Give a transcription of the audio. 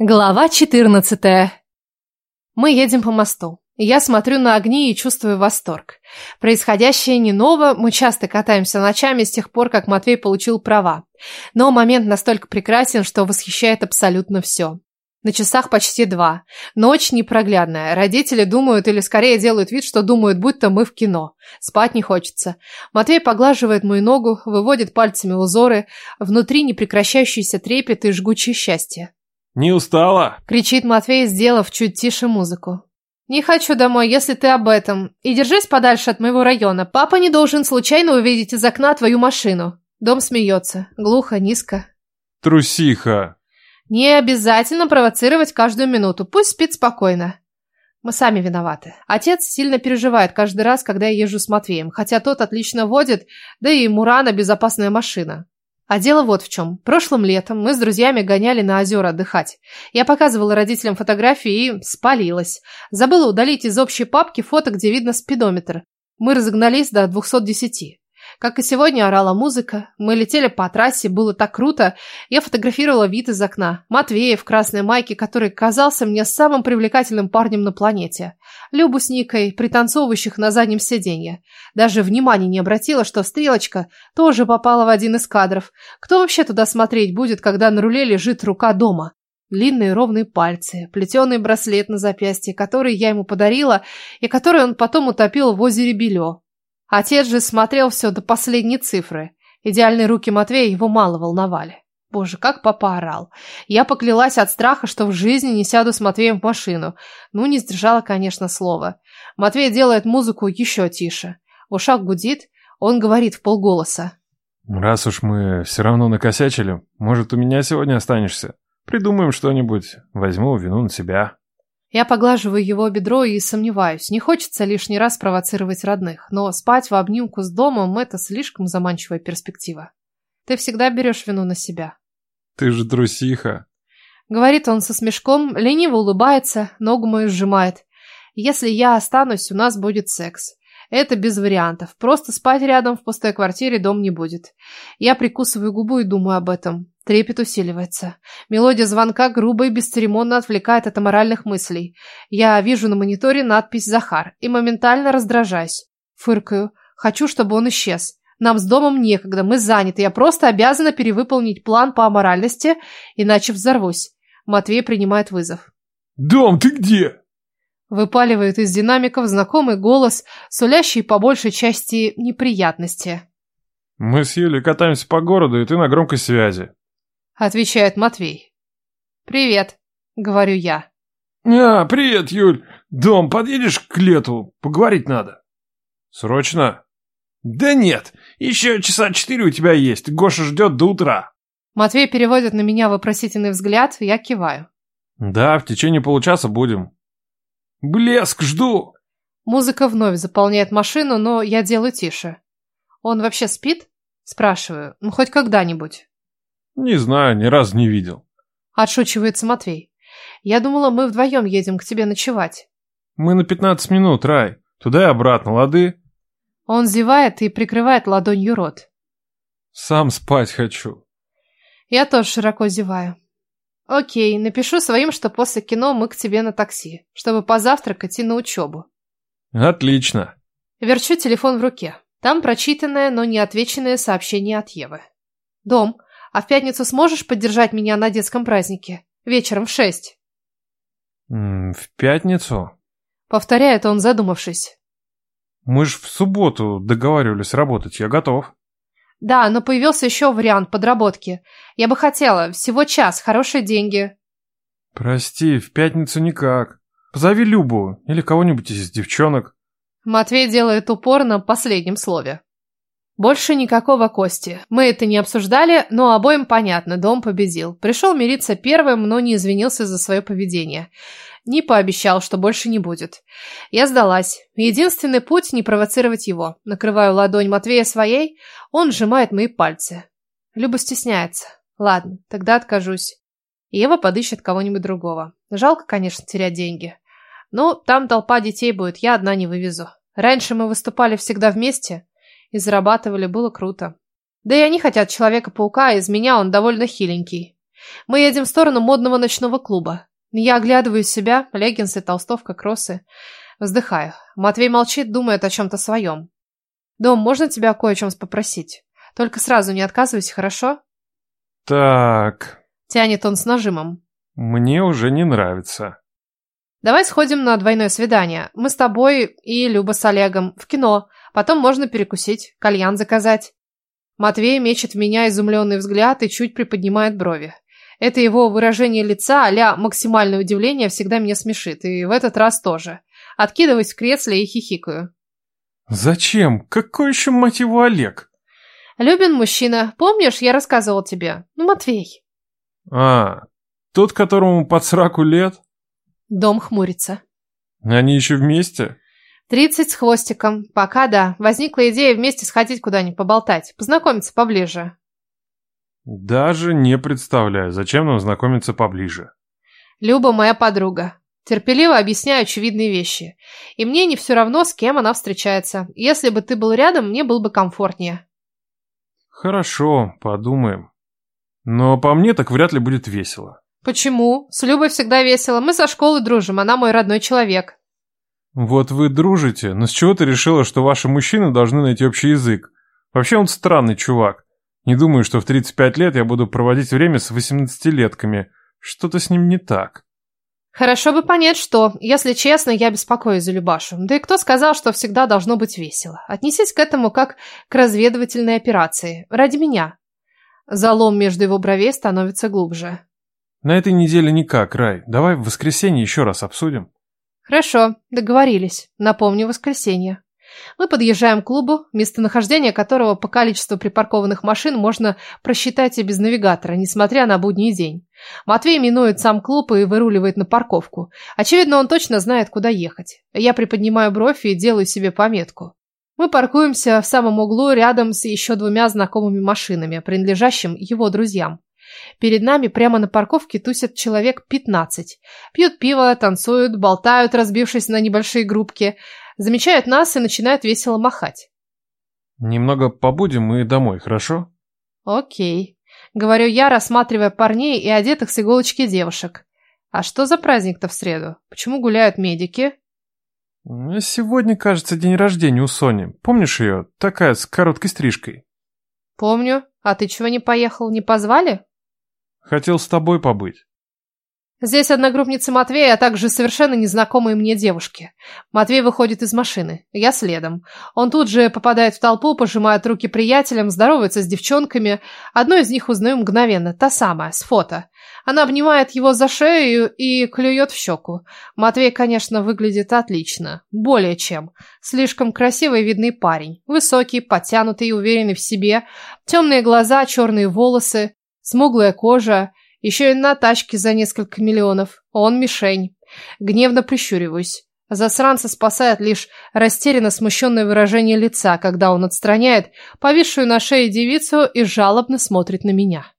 Глава 14. Мы едем по мосту. Я смотрю на огни и чувствую восторг. Происходящее не ново, мы часто катаемся ночами с тех пор, как Матвей получил права. Но момент настолько прекрасен, что восхищает абсолютно все. На часах почти два. Ночь непроглядная. Родители думают или скорее делают вид, что думают, будто мы в кино. Спать не хочется. Матвей поглаживает мою ногу, выводит пальцами узоры. Внутри непрекращающийся трепет и жгучее счастье. «Не устала?» – кричит Матвей, сделав чуть тише музыку. «Не хочу домой, если ты об этом. И держись подальше от моего района. Папа не должен случайно увидеть из окна твою машину». Дом смеется. Глухо, низко. «Трусиха!» «Не обязательно провоцировать каждую минуту. Пусть спит спокойно». Мы сами виноваты. Отец сильно переживает каждый раз, когда я езжу с Матвеем, хотя тот отлично водит, да и Мурана безопасная машина. А дело вот в чем. Прошлым летом мы с друзьями гоняли на озера отдыхать. Я показывала родителям фотографии и спалилась. Забыла удалить из общей папки фото, где видно спидометр. Мы разогнались до 210. Как и сегодня орала музыка, мы летели по трассе, было так круто. Я фотографировала вид из окна. Матвея в красной майке, который казался мне самым привлекательным парнем на планете. Любу с Никой, пританцовывающих на заднем сиденье. Даже внимания не обратила, что стрелочка тоже попала в один из кадров. Кто вообще туда смотреть будет, когда на руле лежит рука дома? Длинные ровные пальцы, плетеный браслет на запястье, который я ему подарила и который он потом утопил в озере Белё. Отец же смотрел все до последней цифры. Идеальные руки Матвея его мало волновали. Боже, как папа орал. Я поклялась от страха, что в жизни не сяду с Матвеем в машину. Ну, не сдержала, конечно, слова. Матвей делает музыку еще тише. В ушах гудит, он говорит в полголоса. «Раз уж мы все равно накосячили, может, у меня сегодня останешься? Придумаем что-нибудь, возьму вину на себя». Я поглаживаю его бедро и сомневаюсь. Не хочется лишний раз провоцировать родных, но спать в обнимку с домом – это слишком заманчивая перспектива. Ты всегда берешь вину на себя. Ты же трусиха. Говорит он со смешком, лениво улыбается, ногу мою сжимает. Если я останусь, у нас будет секс. Это без вариантов. Просто спать рядом в пустой квартире дом не будет. Я прикусываю губу и думаю об этом. Трепет усиливается. Мелодия звонка грубо и бесцеремонно отвлекает от аморальных мыслей. Я вижу на мониторе надпись «Захар» и моментально раздражаюсь. Фыркаю. Хочу, чтобы он исчез. Нам с домом некогда, мы заняты. Я просто обязана перевыполнить план по аморальности, иначе взорвусь. Матвей принимает вызов. «Дом, ты где?» Выпаливает из динамиков знакомый голос, сулящий по большей части неприятности. «Мы с Юлей катаемся по городу, и ты на громкой связи». — отвечает Матвей. «Привет», — говорю я. «А, привет, Юль. Дом, подъедешь к лету? Поговорить надо». «Срочно?» «Да нет, еще часа четыре у тебя есть. Гоша ждет до утра». Матвей переводит на меня вопросительный взгляд, я киваю. «Да, в течение получаса будем». «Блеск, жду!» Музыка вновь заполняет машину, но я делаю тише. «Он вообще спит?» Спрашиваю. «Ну, хоть когда-нибудь». Не знаю, ни разу не видел. Отшучивается Матвей. Я думала, мы вдвоем едем к тебе ночевать. Мы на пятнадцать минут, Рай. Туда и обратно, лады? Он зевает и прикрывает ладонью рот. Сам спать хочу. Я тоже широко зеваю. Окей, напишу своим, что после кино мы к тебе на такси, чтобы позавтракать и на учебу. Отлично. Верчу телефон в руке. Там прочитанное, но не отвеченное сообщение от Евы. Дом, а в пятницу сможешь поддержать меня на детском празднике? Вечером в шесть. в пятницу? Повторяет он, задумавшись. Мы ж в субботу договаривались работать, я готов. Да, но появился еще вариант подработки. Я бы хотела, всего час, хорошие деньги. Прости, в пятницу никак. Позови Любу или кого-нибудь из девчонок. Матвей делает упор на последнем слове. Больше никакого Кости. Мы это не обсуждали, но обоим понятно, дом победил. Пришел мириться первым, но не извинился за свое поведение. Не пообещал, что больше не будет. Я сдалась. Единственный путь не провоцировать его. Накрываю ладонь Матвея своей, он сжимает мои пальцы. Люба стесняется. Ладно, тогда откажусь. Ева подыщет кого-нибудь другого. Жалко, конечно, терять деньги. Но там толпа детей будет, я одна не вывезу. Раньше мы выступали всегда вместе и зарабатывали, было круто. Да и они хотят Человека-паука, а из меня он довольно хиленький. Мы едем в сторону модного ночного клуба. Я оглядываю себя, леггинсы, толстовка, кроссы. Вздыхаю. Матвей молчит, думает о чем-то своем. Дом, можно тебя кое о чем попросить? Только сразу не отказывайся, хорошо? Так. Тянет он с нажимом. Мне уже не нравится. Давай сходим на двойное свидание. Мы с тобой и Люба с Олегом. В кино. Потом можно перекусить, кальян заказать. Матвей мечет в меня изумленный взгляд и чуть приподнимает брови. Это его выражение лица а максимальное удивление всегда меня смешит. И в этот раз тоже. Откидываюсь в кресле и хихикаю. Зачем? Какой еще его Олег? Любин мужчина. Помнишь, я рассказывал тебе? Ну, Матвей. А, тот, которому под сраку лет? Дом хмурится. Они еще вместе? Тридцать с хвостиком. Пока да. Возникла идея вместе сходить куда-нибудь поболтать, познакомиться поближе. Даже не представляю, зачем нам знакомиться поближе. Люба моя подруга. Терпеливо объясняю очевидные вещи. И мне не все равно, с кем она встречается. Если бы ты был рядом, мне было бы комфортнее. Хорошо, подумаем. Но по мне так вряд ли будет весело. Почему? С Любой всегда весело. Мы со школы дружим, она мой родной человек. Вот вы дружите, но с чего ты решила, что ваши мужчины должны найти общий язык? Вообще он странный чувак. Не думаю, что в 35 лет я буду проводить время с 18-летками. Что-то с ним не так. Хорошо бы понять, что, если честно, я беспокоюсь за Любашу. Да и кто сказал, что всегда должно быть весело? Отнесись к этому как к разведывательной операции. Ради меня. Залом между его бровей становится глубже. На этой неделе никак, Рай. Давай в воскресенье еще раз обсудим. Хорошо, договорились. Напомню, воскресенье. Мы подъезжаем к клубу, местонахождение которого по количеству припаркованных машин можно просчитать и без навигатора, несмотря на будний день. Матвей минует сам клуб и выруливает на парковку. Очевидно, он точно знает, куда ехать. Я приподнимаю бровь и делаю себе пометку. Мы паркуемся в самом углу рядом с еще двумя знакомыми машинами, принадлежащим его друзьям. Перед нами прямо на парковке тусят человек 15. Пьют пиво, танцуют, болтают, разбившись на небольшие группки замечают нас и начинают весело махать. Немного побудем и домой, хорошо? Окей. Говорю я, рассматривая парней и одетых с иголочки девушек. А что за праздник-то в среду? Почему гуляют медики? Сегодня, кажется, день рождения у Сони. Помнишь ее? Такая, с короткой стрижкой. Помню. А ты чего не поехал? Не позвали? Хотел с тобой побыть. Здесь одногруппница Матвея, а также совершенно незнакомые мне девушки. Матвей выходит из машины, я следом. Он тут же попадает в толпу, пожимает руки приятелям, здоровается с девчонками. Одну из них узнаю мгновенно, та самая, с фото. Она обнимает его за шею и клюет в щеку. Матвей, конечно, выглядит отлично. Более чем. Слишком красивый видный парень. Высокий, подтянутый уверенный в себе. Темные глаза, черные волосы, смуглая кожа – еще и на тачке за несколько миллионов. Он мишень. Гневно прищуриваюсь. Засранца спасает лишь растерянно смущенное выражение лица, когда он отстраняет повисшую на шее девицу и жалобно смотрит на меня.